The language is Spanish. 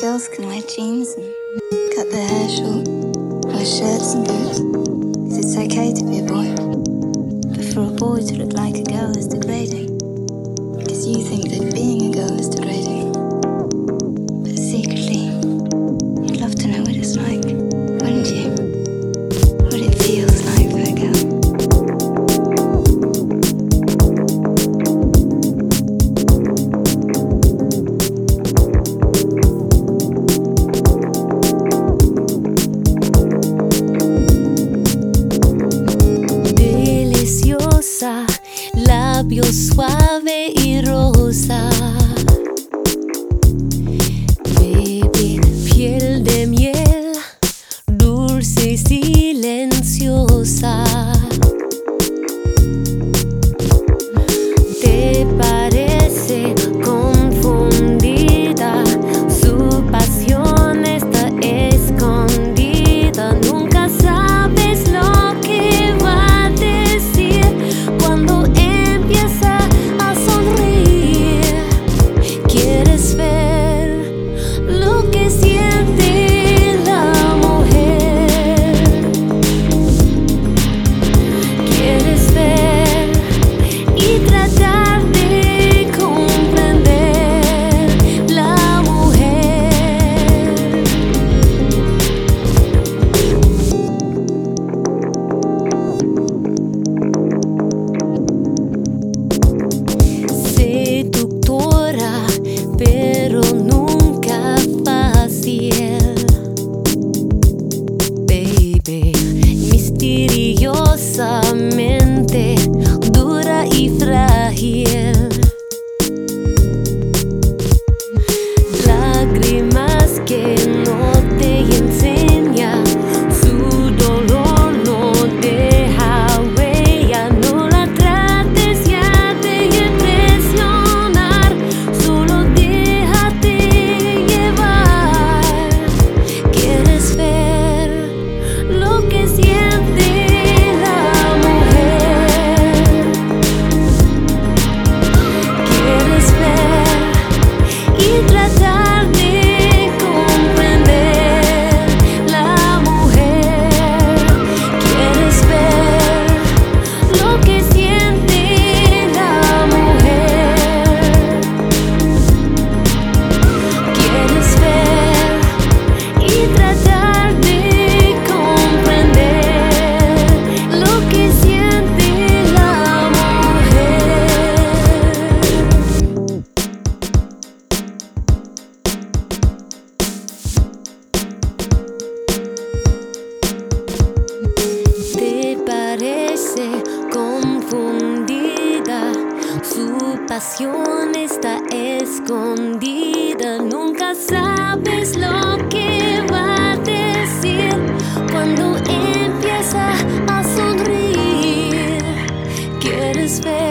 Girls can wear jeans and cut their hair short, wear shirts and boots, because it's okay to be a boy. But for a boy to look like a girl is degrading, because you think pasión está escondida, nunca sabes lo que va a decir cuando empieza a sonreír. Quieres ver.